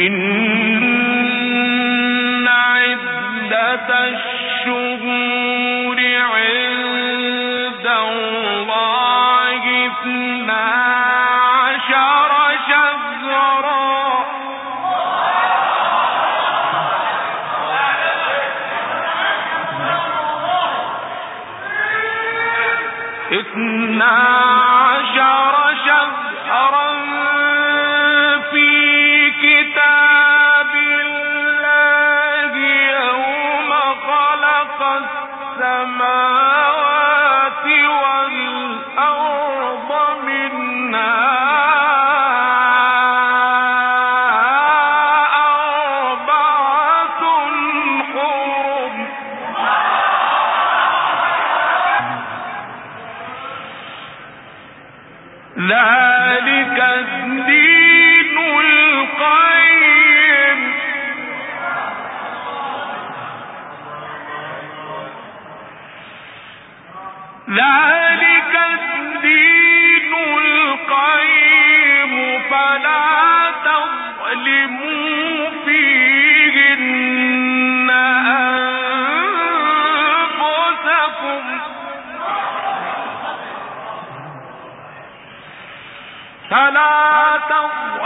إن عدة الشهور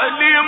بعد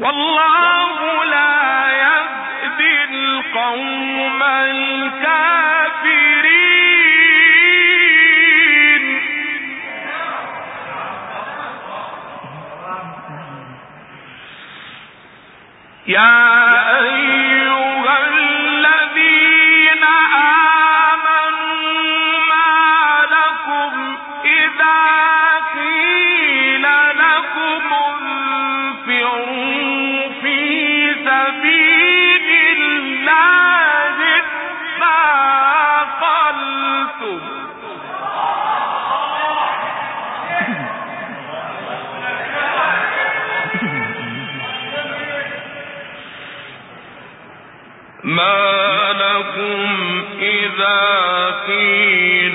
والله لا يهدي القوم الكافرين. يا أيها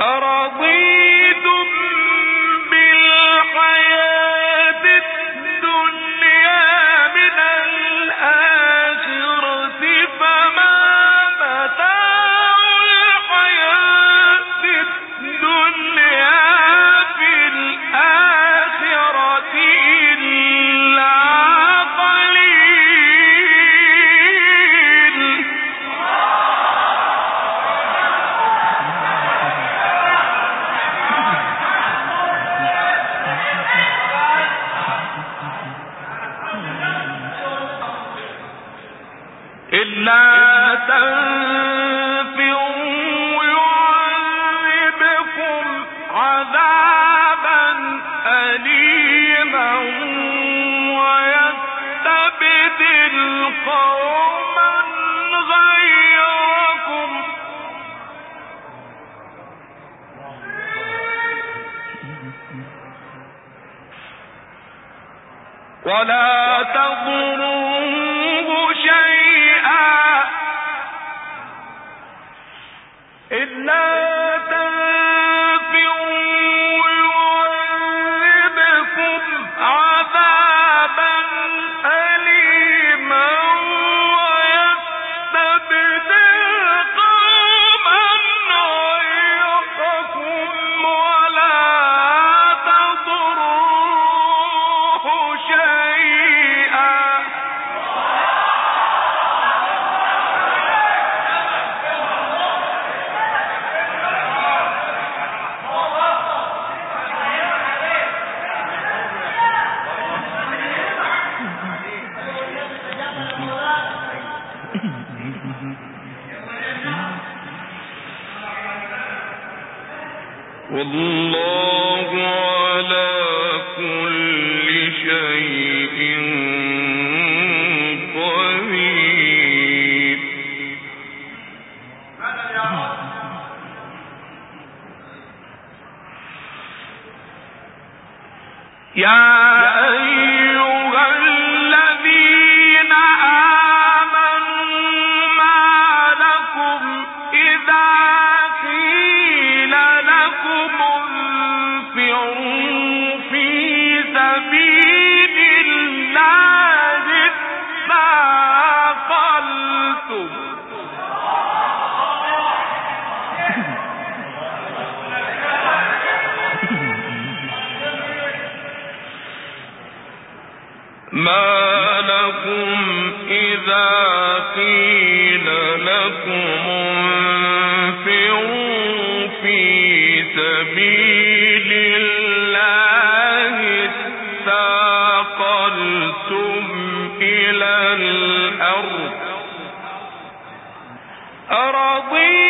أرضي أرضيتم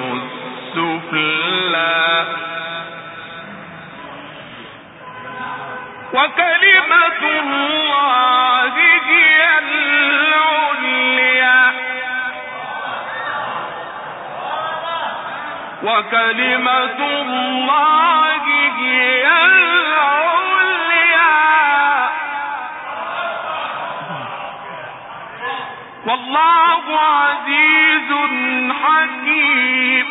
تتلى وكلمة الله هي العليا. وكلمة الله هي العليا. والله عزيز حكيم.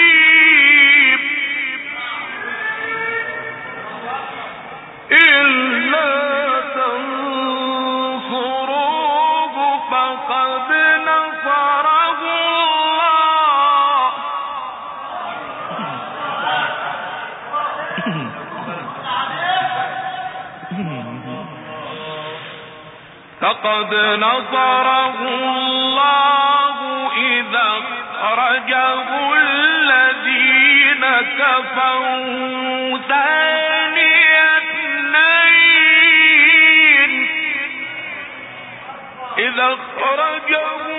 لقد نصره الله إذا أخرجه الذين كفروا لخرجه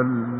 الملك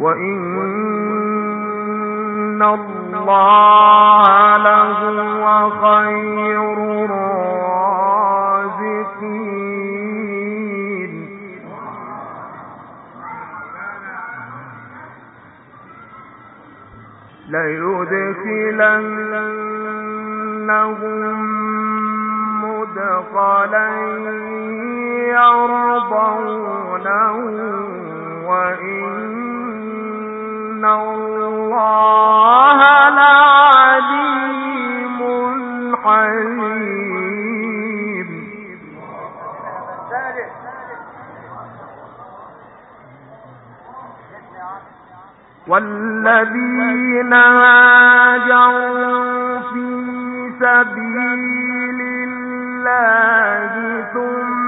وإن الله لهو خير الرازقين ليدخلنهم مدخلا يرضونه وإن والذين هاجروا في سبيل الله ثم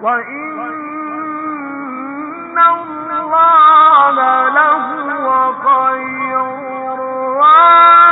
وإن الله لهو خير الرازقين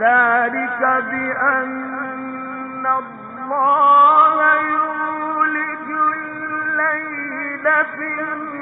ذلك بأن الله يولد الليل في النهار.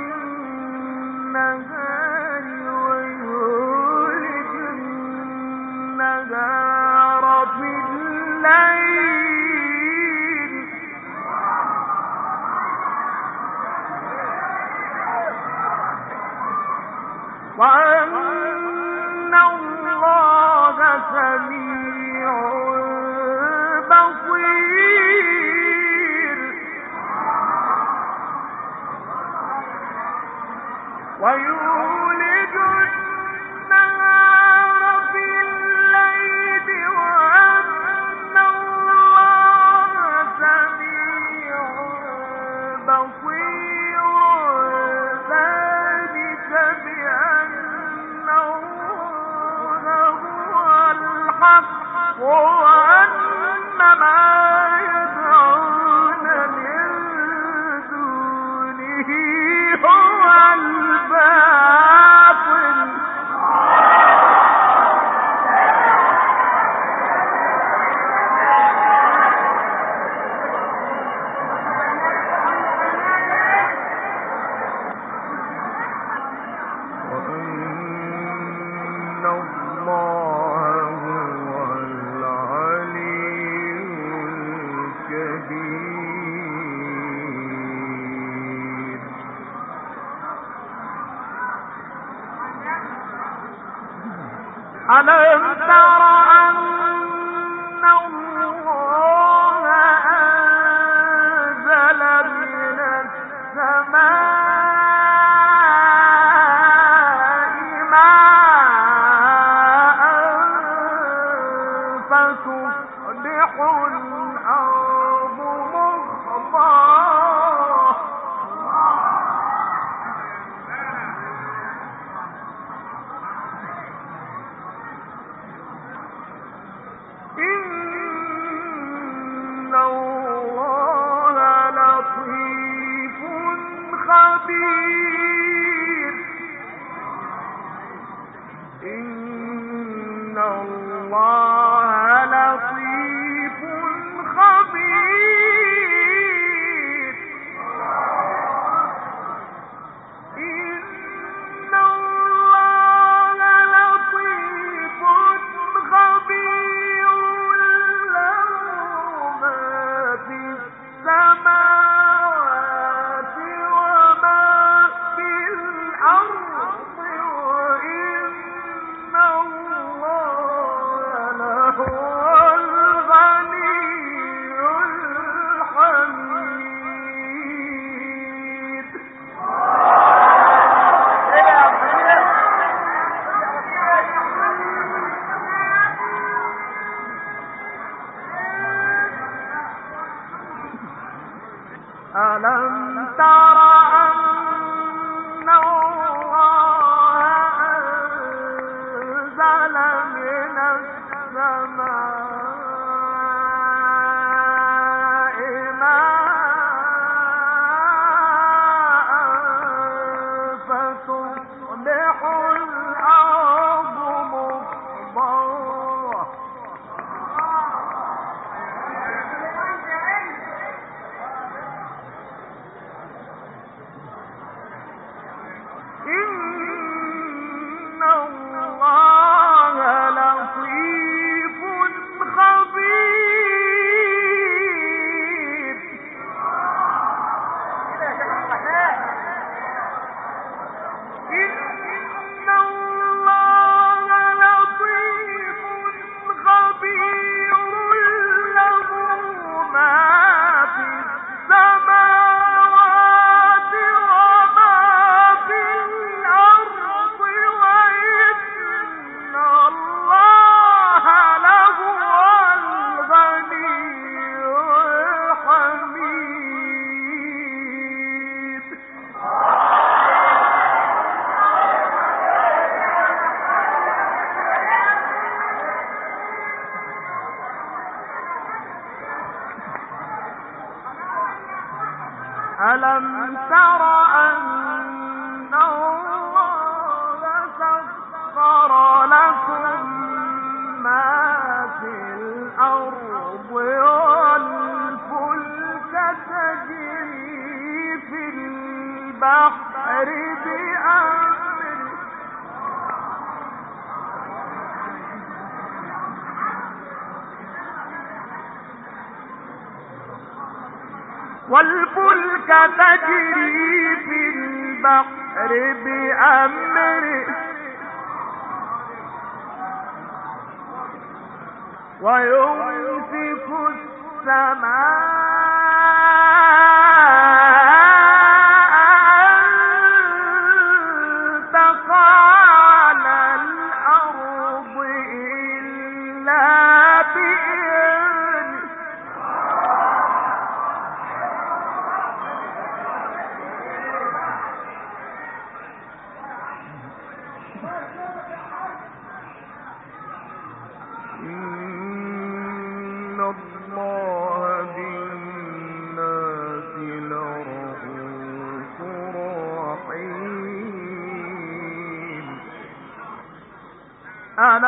ألم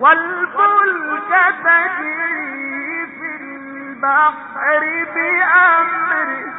والفلك تجري في البحر بأمره.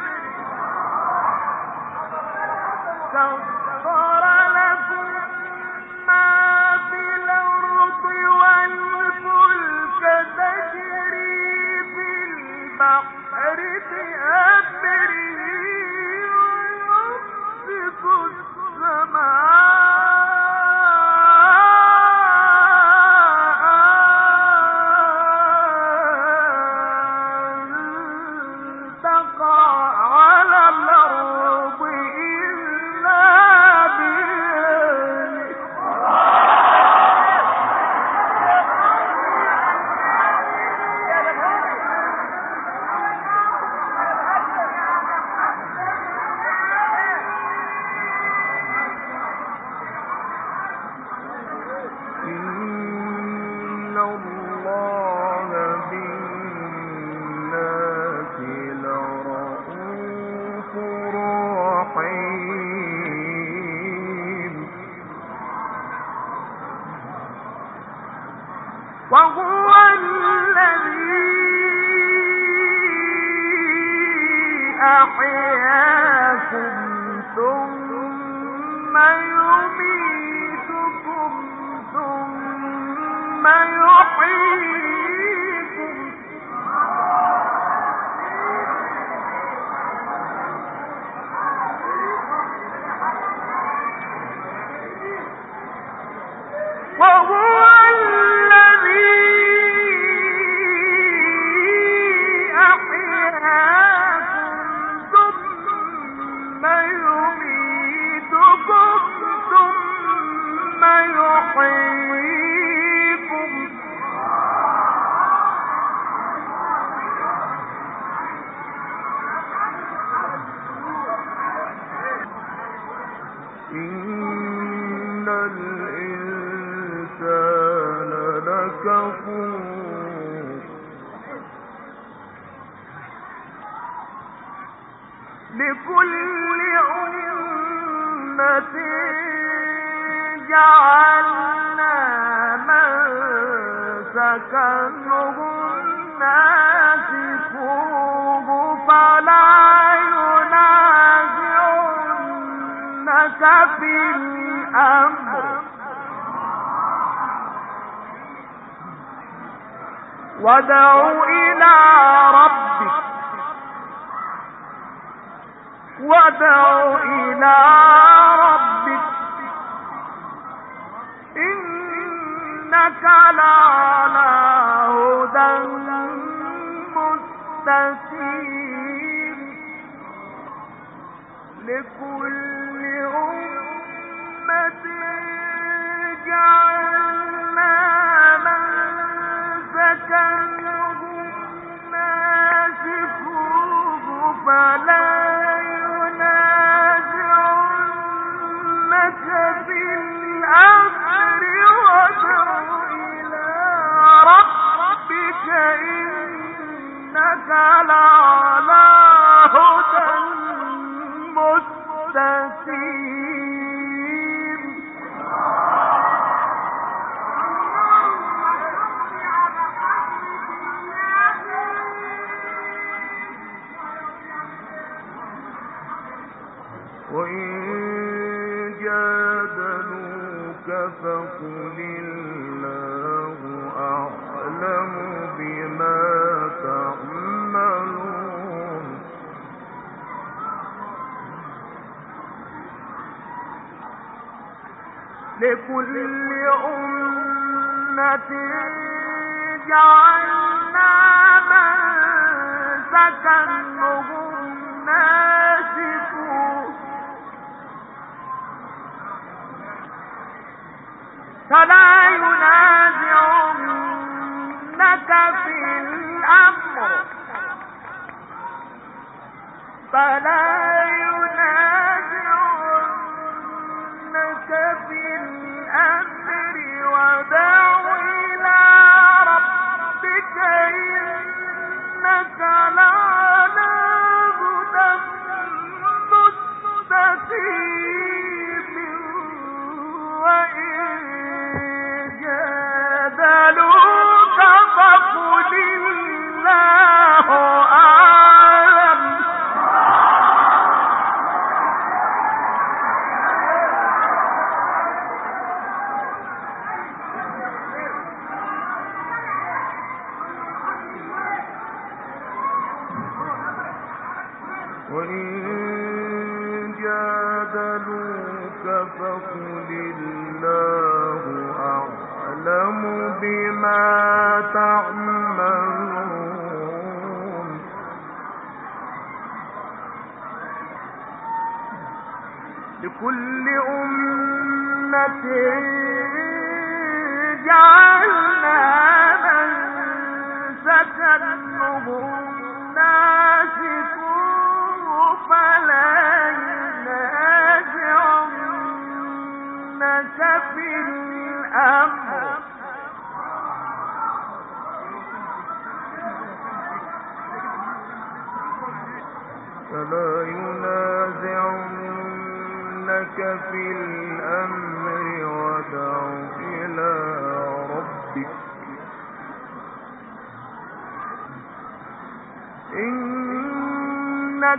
وادع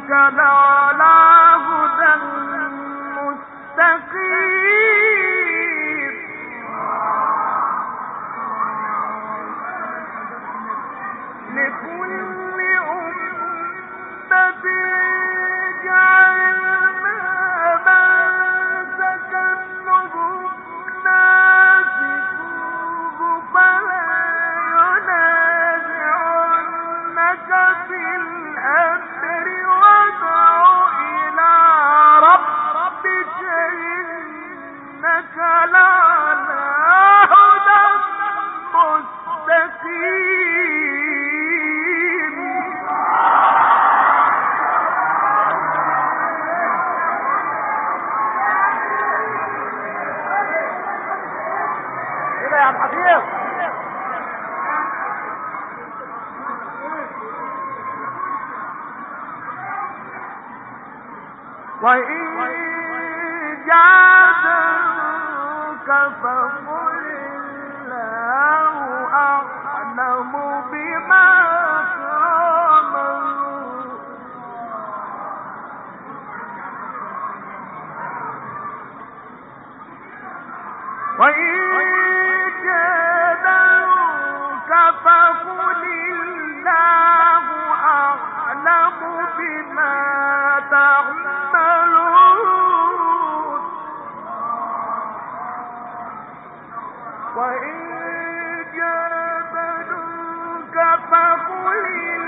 إنك لعلى هدى مستقيم. وإن جادلوك فقل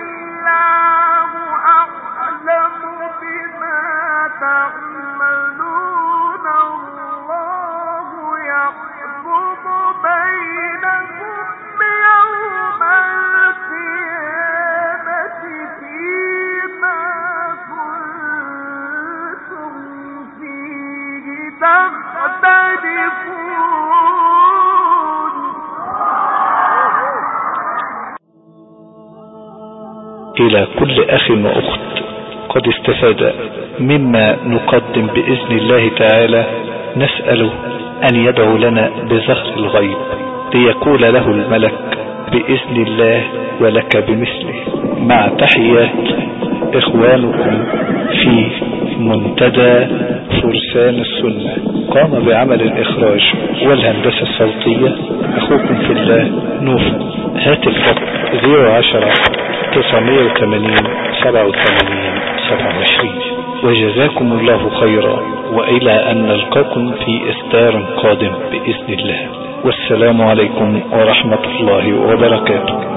كل أخ وأخت قد استفاد مما نقدم بإذن الله تعالى نسأله أن يدعو لنا بزهر الغيب ليقول له الملك بإذن الله ولك بمثله. مع تحيات إخوانكم في منتدى فرسان السنة. قام بعمل الإخراج والهندسة الصوتية. أخوكم في الله نوف هاتف رقم 010 980 87 27 وجزاكم الله خيرا وإلى أن نلقاكم في إصدار قادم بإذن الله. والسلام عليكم ورحمة الله وبركاته.